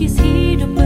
is he to